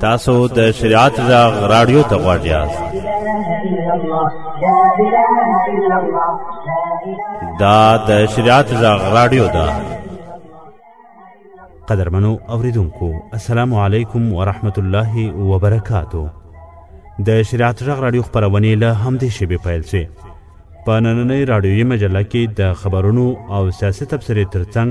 تاسو د شریعت غږ رادیو ته غوږ یاست دا د شریعت غږ رادیو ده قدرمنو اوریدونکو السلام علیکم ورحمت الله وبرکاتو د شریعت غږ رادیو خبرونه له همدې شیبې پیل شي په نننۍ رادیوي مجله کې د خبرونو او سیاسي تبصرې ترڅنګ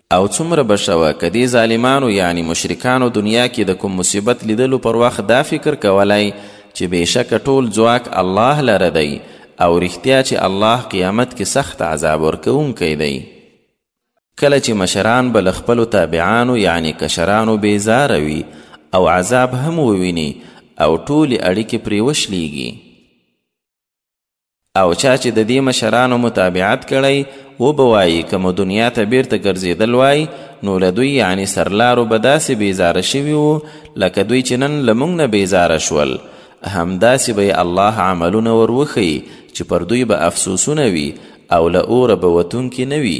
او څومره به ښه وه که دې ظالمانو یعنی مشرکانو دنیا کې د کوم مصیبت لیدلو پر وخت دا فکر کولای چې بېشکه ټول ځواک الله لره دی او رښتیا چې الله قیامت کې سخت عذاب ورکوونکی دی کله چې مشران به له خپلو تابعانو یعنی کشرانو بیزاره وي او عذاب هم وویني او ټولې اړیکې پرې وشلیږي او چا چې د دې مشرانو متابعت کړی و به وایي که مو دنیا ته بیرته ګرځېدل وای نو له دوی یعنی سرلارو به داسې بیزاره شوي وو لکه دوی چې نن له موږ نه بیزاره شول همداسې به یې الله عملونه ور وښیي چې پر دوی به افسوسونه وي او له اوره به وتونکي نه وي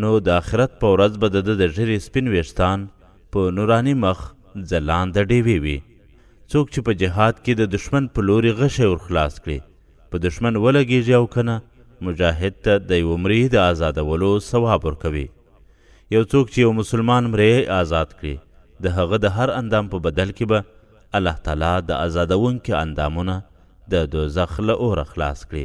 نو د آخرت په ورځ به د ده د ږیرې سپین وېښتان په نوراني مخ ځلانده ډېوې وي. څوک چې په جهاد کې د دښمن په لوري غشی ور خلاص کړي، په دښمن ولګېږي او که نه، مجاهد ته د یوه مريي د آزادولو ثواب ورکوي. یو څوک چې یو مسلمان مريی آزاد کړي، د هغه د هر اندام په بدل کې به الله تعالی د آزادوونکي اندامونه د دوزخ له اوره خلاص کړي.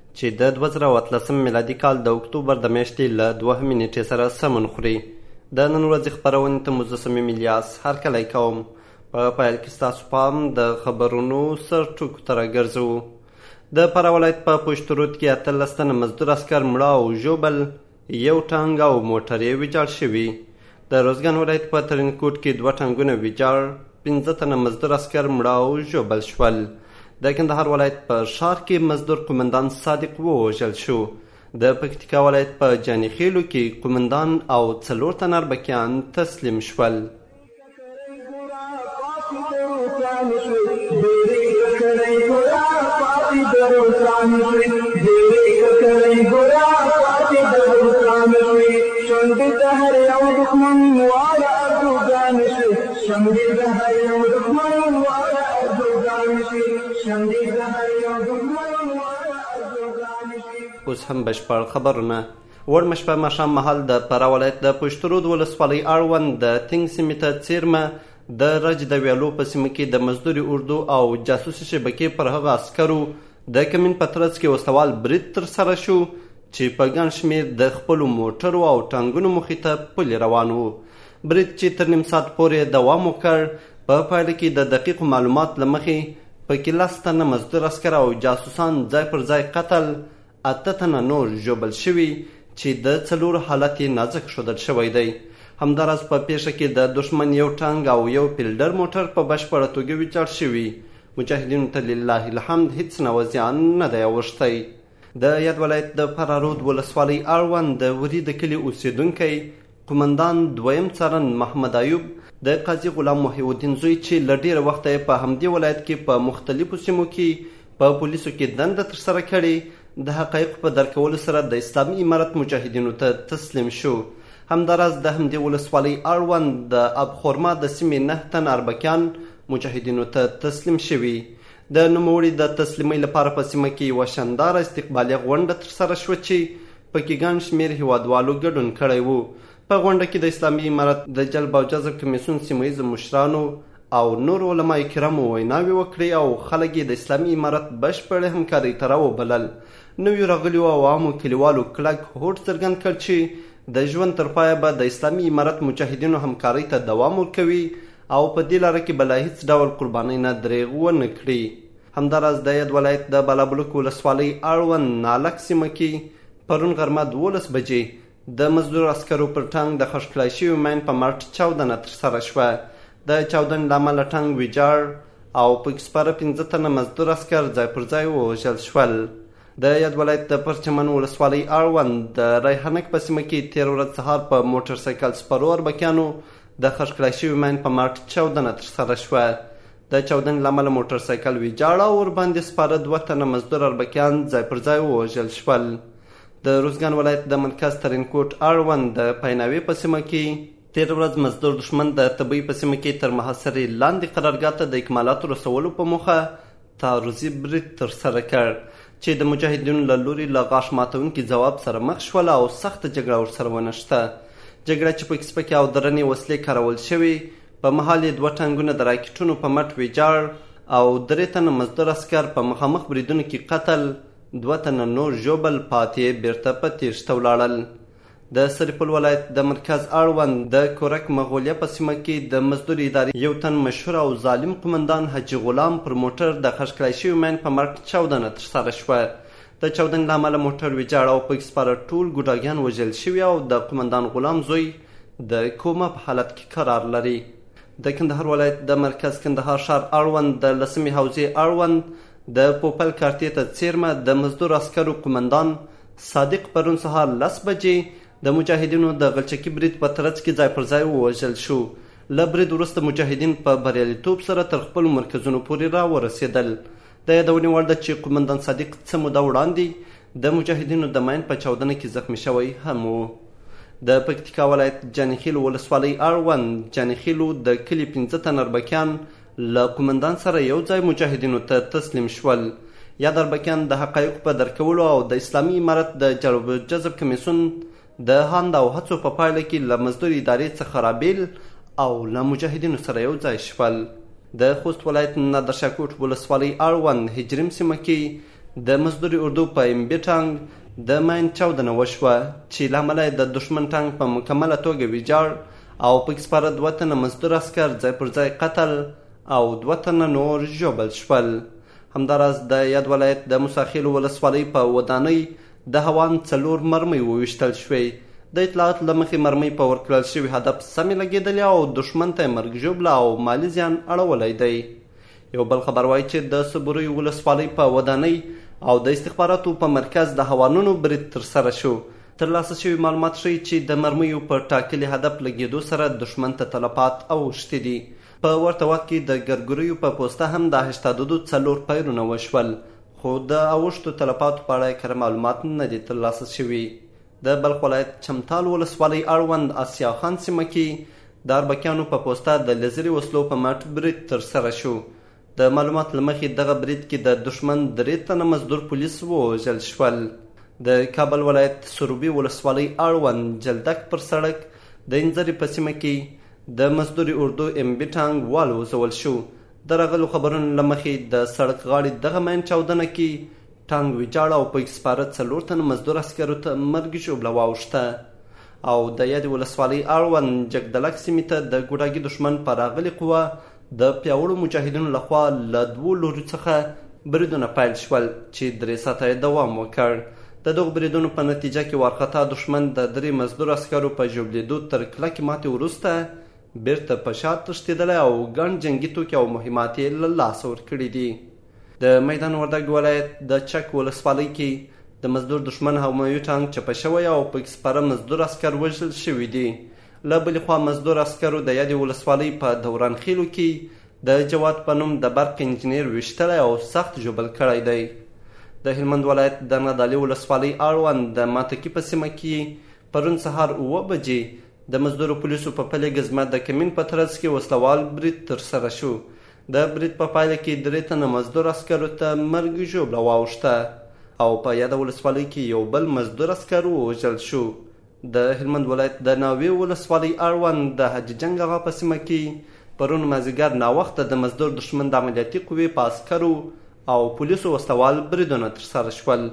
چې د دوه زره او اتلسم میلادي کال د اکتوبر د میاشتې له دوهمې نېټې سره سمون خوري. د نن ورځې خپرونې ته مو زه صمیم الیاس هرکلی کوم. په پیل کې ستاسو پام د خبرونو سر ټکو ته راګرځوو. د فراه ولایت په پشترود کې اتلس تنه مزدور عسکر مړه او ژوبل، یو ټانګ او موټر یې ویجاړ شوي د روزګان ولایت په ترینکوټ کې دوه ټانګونه ویجاړ پنځه تنه مزدور عسکر مړه او ژوبل شول د کندهار ولایت په ښار کې مزدور قومندان صادق ووژل شو د پکتیکا ولایت په جاني خېلو کې قومندان او څلور تنه اربکیان تسلیم شول اوس هم بشپړ خبرونه. وړمه شپه ماښام مهال د فراه ولایت د پشترود ولسوالۍ اړوند د تنګ سیمې ته څیرمه د رج د ویالو په سیمه کې د مزدوري اردو او جاسوسي شبکې پر هغه عسکرو د کمین په ترڅ کې وسلوال برید ترسره شو چې په ګڼ شمیر د خپلو موټرو او ټانګونو مخې ته پلي روان وو برید چې تر نیم ساعت پورې دوام وکړ په پایله کې د دقیقو معلومات له مخې پکې لس تنه مزدور عسکر او جاسوسان ځای پر ځای قتل اته تنه نور ژوبل شوي چې د څلورو حالت یې نازک ښودل شوی دی. همداراز په پېښه کې د دښمن یو ټانګ او یو پلډر موټر په بشپړه توګه ویجاړ شوي. مجاهدینو ته لله الحمد هیڅ نوع زیان نه دی اوښتی. د یاد ولایت د فرارود ولسوالۍ اړوند د وري د کلي اوسېدونکی قومندان دویم څارن محمد ایوب د قاضي غلام محی الدین زوی چې له ډېره وخته یې په همدې ولایت کې په مختلفو سیمو کې په پولیسو کې دنده ترسره کړې د حقایقو په درک کولو سره د اسلامي امارت مجاهدینو ته تسلیم شو همداراز د همدې ولسوالۍ اړوند د اب خورما د سیمې نه تن اربکیان مجاهدینو ته تسلیم شوي د نوموړي د تسلیمۍ لپاره په سیمه کې یوه شانداره استقبالیه غونډه ترسره شوه چې په کې ګڼ شمېر هیوادوالو ګډون کړی و. په غونډه کې د اسلامي امارت د جلب او جذب کمیسیون سیمه ییزو مشرانو او نورو علمای کرامو ویناوې وکړې او خلک یې د اسلامي امارت بشپړې همکارۍ ته راوبلل. نویو راغلیو او عامو کلیوالو کلک هوډ څرګند کړ چې د ژوند تر پایه به د اسلامي امارت مجاهدینو همکارۍ ته دوام ورکوي او په دې لاره کې به له هیڅ ډول قربانۍ نه درېغ ونه کړي. همداراز د یاد ولایت د بالابلوک ولسوالۍ اړوند نالک سیمه کې پرون غرمه دوولس بجې د مزدور عسکرو پر ټانګ د خښ کړای شوي ماین په مټ چاودنه ترسره شوه. د چاودنې له امله ټانګ ویجاړ او پکې سپاره پنځه تنه مزدور عسکر ځای پر ځای ووژل شول. د یاد ولایت د پرچمن ولسوالۍ اړوند د ریحانک په سیمه کې تېره ورځ سهار په موټر سایکل سپرو اربکیانو د خښ کړای شوي ماین په مارټ چاودنه ترسره شوه. د چاودنې له امله موټر سایکل ویجاړ او ورباندې سپاره دوه تنه مزدور اربکیان ځای پر ځای ووژل شول. د روزګان ولایت د مرکز ترینکوټ اړوند د پیناوې په سیمه کې تیر ورځ مزدور دښمن د تبۍ په سیمه کې تر محاصرې لاندې قرارګاه ته د اکمالاتو رسولو په موخه تعرضي برید ترسره کړ چې د مجاهدینو له لوري له غاښ ماتونکي ځواب سره مخ شول او سخته جګړه ورسره ونښته جګړه چې پکې سپکې او درنې وسلې کارول شوې په مهال یې دوه ټانګونه د راکټونو په مټ ویجاړ او درې تنه مزدور عسکر په مخامخ بریدونو کې قتل دوه تنه نور ژوبل پاتې بیرته په تیښته ولاړل د سرپل ولایت د مرکز اړوند د کورک مغولیه په سیمه کې د مزدور ادارې یو تن مشهور او ظالم قومندان حاجي غلام پر موټر د خښ کړای شوي مین په مټ چاودنه ترسره شوه. د چاودنې له امله موټر ویجاړ او پکې سپاره ټول ګوډاګیان وژل شوي او د قومندان غلام زوی د کوما په حالت کې قرار لري. د کندهار ولایت د مرکز کندهار ښار اړوند د لسمې حوزې اړوند د پوپل کارتې ته څیرمه د مزدور عسکرو قومندان صادق پرون سهار لس بجې د مجاهدینو د غلچکي برید په ترڅ کې ځای پر ځای ووژل شو. له برید وروسته مجاهدین په بریالیتوب سره تر خپلو مرکزونو پورې راورسېدل. د یادونې وړ ده چې قومندان صادق څه موده وړاندې د مجاهدینو د ماین په چاودنه کې زخمي شوی هم و. د پکتیکا ولایت جانیخیلو ولسوالۍ اړوند جانیخیلو د کلي پنځه تنه اربکیان له قومندان سره یو ځای مجاهدینو ته تسلیم شول. یاد اربکیان د حقایقو په درک کولو او د اسلامي امارت د جلب و جذب کمیسیون د هاند او هڅو په پایله کې له مزدور ادارې څخه رابیل او له مجاهدینو سره یو ځای شول. د خوست ولایت نادرشاکوټ ولسوالۍ اړوند هجریم سیمه کې د مزدور اردو په ایم بي ټانګ د ماین چاودنه وشوه چې له امله یې د دښمن ټانګ په مکمله توګه ویجاړ او پکې سپاره دوه تنه مزدور عسکر ځای پر ځای قتل او دوه تنه نور ژوبل شول. همداراز د یاد ولایت د موساخېلو ولسوالۍ په ودانۍ د هوان څلور مرمۍ وویشتل شوې. د اطلاعاتو له مخې مرمۍ په ورکړل شوي هدف سمې لګېدلې او دښمن ته یې مرګ ژوبله او مالي زیان اړولی دی. یو بل خبر وایي چې د صبریو ولسوالۍ په ودانۍ او د استخباراتو په مرکز د هوانونو برید ترسره شو. ترلاسه شوي معلومات ښیي چې د مرمیو په ټاکلي هدف لګېدو سره دښمن ته تلفات اوښتي دي. په ورته وخت کې د ګرګوریو په پوسته هم د هشتاددو څلور فایرونه وشول، خو د اوښتو تلفاتو په اړه کره معلومات نه دي ترلاسه شوي. د بلخ ولایت چمتال ولسوالۍ اړوند اسیا خان سیمه کې د اربکیانو په پوسته د لیزري وسلو په مټ برید ترسره شو. د معلومات له مخې دغه برید کې د دښمن درې تنه مزدور پولیس ووژل شول. د کابل ولایت سروبي ولسوالۍ اړوند جلدک پر سړک د انځري په سیمه کې د مزدوري اردو ام بي ټانګ والوزول شو. د راغلو خبرونو له مخې د سړک غاړې دغه مین چاودنه کې ټانګ ویجاړ او پکې سپاره څلور تنه مزدور عسکرو ته مرګ ژوبله واوښته او د یادې ولسوالۍ اړوند جګدلک سیمې ته د ګوډاګي دښمن په راغلې قوه د پیاوړو مجاهدینو لخوا له دوو لوریو څخه بریدونه پیل شول چې درې ساعته یې دوام وکړ د دغو بریدونو په نتیجه کې وارخطا دښمن د درې مزدور عسکرو په ژوبلېدو تر کلکې ماتې وروسته بیرته په شا تښتېدلی او ګڼ جنګي توکي او مهمات یې له لاسه ورکړي دي د میدان وردګ ولایت د چک ولسوالۍ کې د مزدور دښمن هوموي ټانک چپه شوی او پکې سپاره مزدور عسکر وژل شوي دي له بلې خوا مزدور عسکرو د یادې ولسوالۍ په دوران خیلو کې د جواد په نوم د برق انجنیر ویشتلی او سخت ژوبل کړی دی د هلمند ولایت د نادالي ولسوالۍ اړوند د ماتکی په سیمه کې پرون سهار اوه بجې د مزدورو پولیسو په پلې ګزمه د کمین په ترڅ کې وسلوال برید ترسره شو د برید په پایله کې درې تنه مزدور عسکرو ته مرګ ژوبله واوښته او په یاده ولسوالۍ کې یو بل مزدور عسکر ووژل شو. د هلمند ولایت د ناوې ولسوالۍ اړوند د حاجي جنګ اغا په سیمه کې پرون مازیګر ناوخته د مزدور دښمن د عملیاتي قوې په عسکرو او پولیسو وسلهوال بریدونه ترسره شول.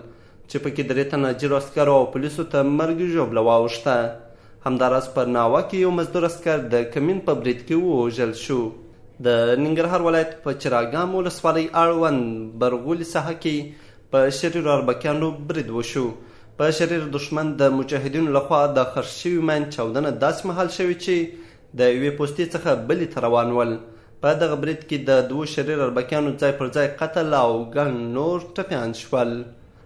چې پکې درې تنه جیرو عسکرو او پولیسو ته مرګ ژوبله واوښته. همداراز په ناوه کې یو مزدور عسکر د کمین په برید کې ووژل شو. د ننګرهار ولایت په چراګام ولسوالۍ اړوند برغولي ساحه کې په شریرو اربکیانو برید وشو. په شریر دښمن د مجاهدینو لخوا د خښ شوي ماین چاودنه داسې مهال شوې چې د یوې پوستې څخه بلې ته روان ول. په دغه برید کې د دوو شریر اربکیانو ځای پر ځای قتل او ګڼ نور ټپیان شول.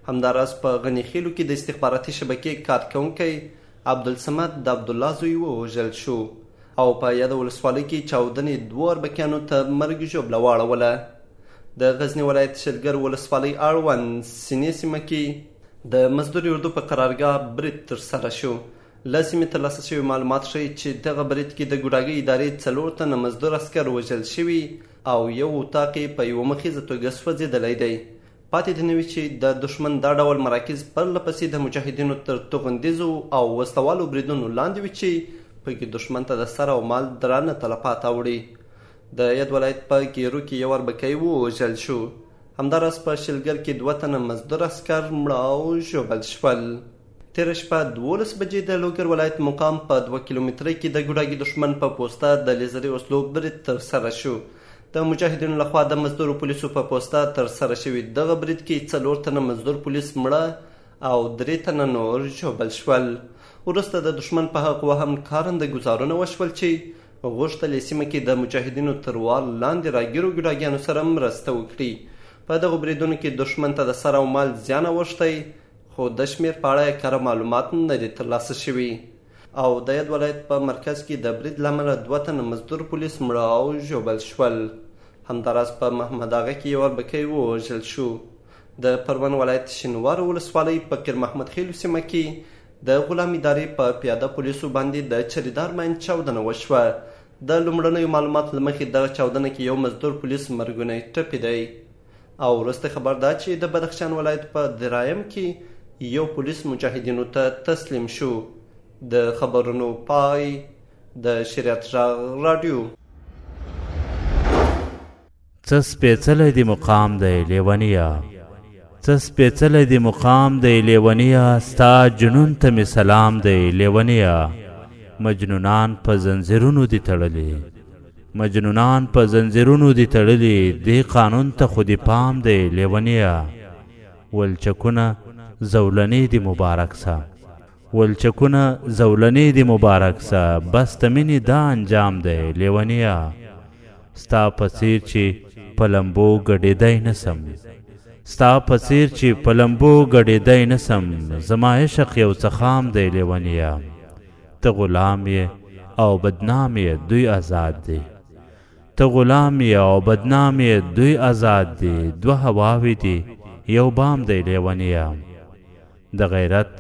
همداراز په غني خېلو کې د استخباراتي شبکې کارکونکی عبدالصمد د عبدالله زوی ووژل شو او په یاده ولسوالۍ کې چاودنې دوو اربکیانو ته مرګ ژوبله واړوله. د غزني ولایت شلګر ولسوالۍ اړوند سینې سیمه کې د مزدور اردو په قرارګاه برید ترسره شو له سیمې ترلاسه شوي معلومات ښيي چې دغه برید کې د ګوډاګۍ ادارې څلور تنه مزدور عسکر وژل شوي او یو اتاق یې په یوه مخیزه توګه سوځېدلی دی. پاتې دې نه وي چې د دښمن دا ډول مراکز پرله پسې د مجاهدینو تر توغندیزو او وسله والو بریدونو لاندې وي چې په کې دښمن ته د سر او مال درانه تلفات اوړي. د یاد ولایت په ګیرو کې یو اربکی ووژل شو. همداراز په شلګر کې دوه تنه مزدور عسکر مړه او ژوبل شول. تېره شپه دوولس بجې د لوګر ولایت مقام په دوه کیلومترۍ کې د ګوډاګي دښمن په پوسته د لیزري وسلو برید ترسره شو. د مجاهدینو لخوا د مزدورو پولیسو په پوسته ترسره شوي دغه برید کې څلور تنه مزدور پولیس مړه او درې تنه نور ژوبل شول. وروسته د دښمن په هغو هم کارنده ګزارونه وشول چې غوښتل یې سیمه کې د مجاهدینو تر وار لاندې راګیرو ګوډاګیانو سره مرسته وکړي. په دغو بریدونو کې دښمن ته د سر او مال زیان اوښتی خو دشمېر په اړه کره معلومات نه دي ترلاسه شوي او د ياد ولايت په مرکز کې د بريد له امله دوه تنه مزدور پوليس مړه او ژوبل شول. همداراز په محمد اغه کې يو اربکی ووژل شو. د پروان ولايت شينوارو ولسوالۍ په قير محمد خېلو سيمه کې د غلام ادارې په پياده پوليسو باندې د چريدار ماين چاودنه وشوه. د لومړنيو معلوماتو له مخې دغه چاودنه کې يو مزدور پوليس مرګونی ټپي دی. او وروستی خبر دا چې د بدخشان ولایت په درایم کې یو پولیس مجاهدینو ته تسلیم شو د خبرونو پای د شریعت غږ رادیو څه سپېڅلی دی مقام دی لیونیه څه سپېڅلی دی مقام دی لیونیه ستا جنون ته مې سلام دی لیونیه مجنونان په زنځیرونو دي تړلي مجنونان په زنځیرونو دي تړلي دې قانون ته خو دي پام دی لیونیه ولچکونه زولنې دي مبارک سه ولچکونه زولنې دي مبارک سه بس د مینې دا انجام دی لیونیه ستا په څیر چې په لمبو ګډېدای نه سم ستا په څیر چې په لمبو ګډېدای نه سم زما عشق یو څه خام دی لیونیه ته غلام یې او بدنام یې دوی ازاد دي ته غلام یې او بدنام یې دوی ازاد دي دوه هواوې دي یو بام دی لیونیه د غیرت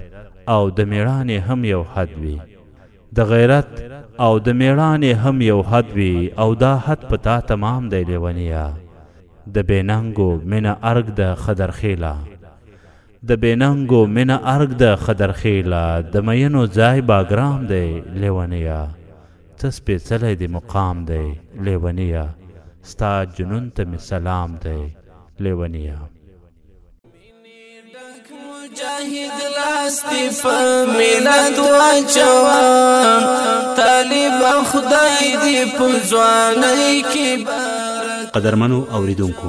او د میړانې هم یو حد وي د غیرت او د میړانې هم یو حد وي او دا حد په تا تمام دی لیونیه د بیننګو مینه ارګ د خدرخیله د بې ننګو مینه ارګ د خدرخیله د مینو ځای باګرام دی لیونیه څه سپیڅلی دې مقام دی لیونیه ستا جنون ته مې سلام دی لیونیه. مجاهد لاس دی په ملت واچوا طالب خدای دی په ځواني کې قدرمنو اوریدونکو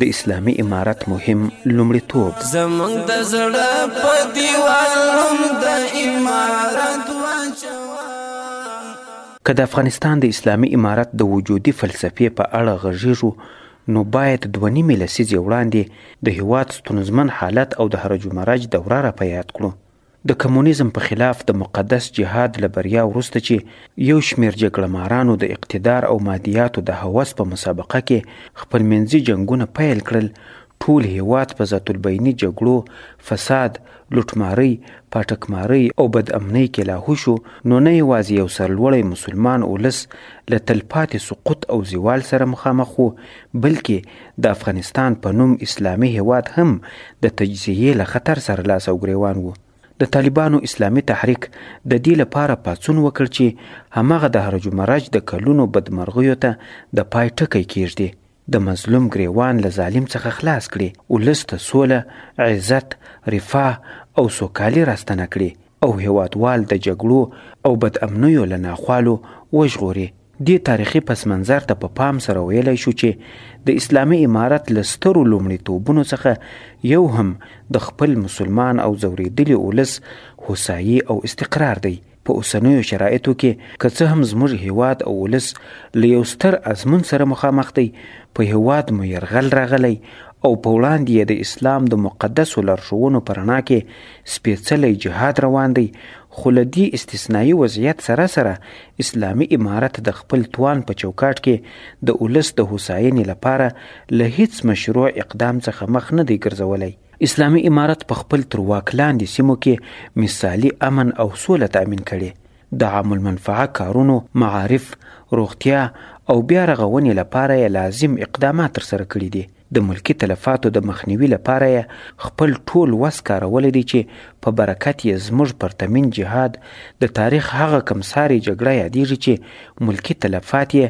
د اسلامي امارت مهم لومړیتوب. زموږ د زړه په دیوال هم د امارت واچوه. که د افغانستان د اسلامي امارت د وجودي فلسفې په اړه غږیږو نو باید دوه نیمې لسیزې وړاندې د هیواد ستونزمن حالت او د هرج و مرج دوره را په یاد کړو. د کمونیزم په خلاف د مقدس جهاد له بریا وروسته چې یو شمیر جګړه مارانو د اقتدار او مادیاتو د هوس په مسابقه کې خپل منځي جنګونه پیل کړل ټول هیواد په ذات البینی جګړو فساد لوټماری پاټکماری او بد امنۍ کې لاهو شو نو نه یوازې یو سرلوړی مسلمان ولس له تلپاتې سقوط او زوال سره مخامخ وو بلکې د افغانستان په نوم اسلامي هیواد هم د تجزیې له خطر سره لاس او ګریوان وو د طالبانو اسلامي تحریک د دې لپاره پاڅون وکړ چې همغه د هرج مرج د کلونو بدمرغیو ته د پای ټکی کیږدي د مظلوم ګریوان له ظالم څخه خلاص کړي ولس ته سوله عزت رفاه او سوکالي راستنه کړي او هیوادوال د جګړو او بدامنیو له ناخوالو وژغوري دې تاریخي پس منظر ته په پام سره ویلی شو چې د اسلامي امارت له سترو لومړیتوبونو څخه یو هم د خپل مسلمان او ځورېدلي ولس هوسایي او استقرار دی په اوسنیو شرایطو کې که څه هم زموږ هیواد او ولس له یو ستر ازمون سره مخامخ دی په هیواد مو یرغل راغلی او په وړاندې یې د اسلام د مقدسو لارښوونو په رڼا کې سپېڅلی جهاد روان دی خو له دې استثنایي وضعیت سره سره اسلامي امارت د خپل توان په چوکاټ کې د ولس د هوساینې لپاره له هیڅ مشروع اقدام څخه مخ نه دی ګرځولی اسلامي امارت په خپل تر واک لاندې سیمو کې مثالي امن او سوله تأمین کړي د عام المنفعه کارونو معارف روغتیا او بیا رغونې لپاره یې لازم اقدامات ترسره کړي دي د ملکي تلفاتو د مخنیوي لپاره یې خپل ټول وس کارولی دی چې په برکت یې زموږ پرتمین جهاد د تاریخ هغه کمسارې جګړه یادیږي چې ملکي تلفات یې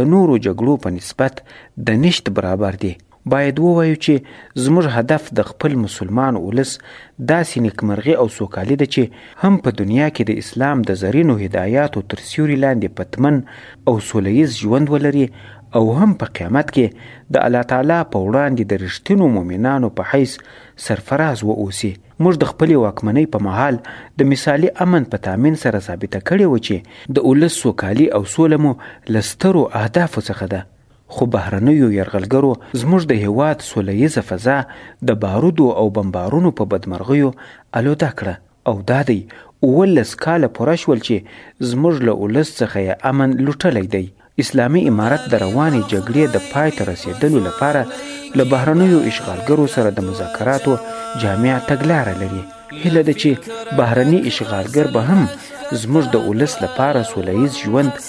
د نورو جګړو په نسبت د نشت برابر دي باید ووایو چې زموږ هدف د خپل مسلمان ولس داسې نیکمرغي او سوکالي ده چې هم په دنیا کې د اسلام د زرینو هدایاتو تر سیوري لاندې پتمن او سوله ییز ژوند ولري او هم په قیامت کې د الله تعالی په وړاندې د رښتینو مؤمنانو په حیث سرفراز و اوسي موږ د خپلې واکمنۍ په مهال د مثالي امن په تامین سره ثابته کړې و چې د ولس سوکالي او سوله مو له سترو اهدافو څخه ده خو بهرنیو یرغلګرو زموږ د هیواد سوله ییزه فضا د بارودو او بمبارونو په بدمرغیو الوده کړه او دا دی اوولس کاله پوره شول چې زموږ له ولس څخه یې امن لوټلی دی اسلامي امارت د روانې جګړې د پای ته رسېدلو لپاره له بهرنیو اشغالګرو سره د مذاکراتو جامع تګلاره لري هیله ده چې بهرني اشغالګر به هم زموږ د ولس لپاره سوله ییز ژوند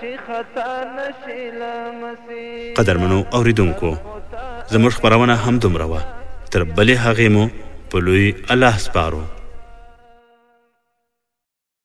چی خطا نشی له مسی. قدرمنو اوریدونکو زموږ خپرونه همدومره وه تر بلې هغې مو په لوی الله سپارو.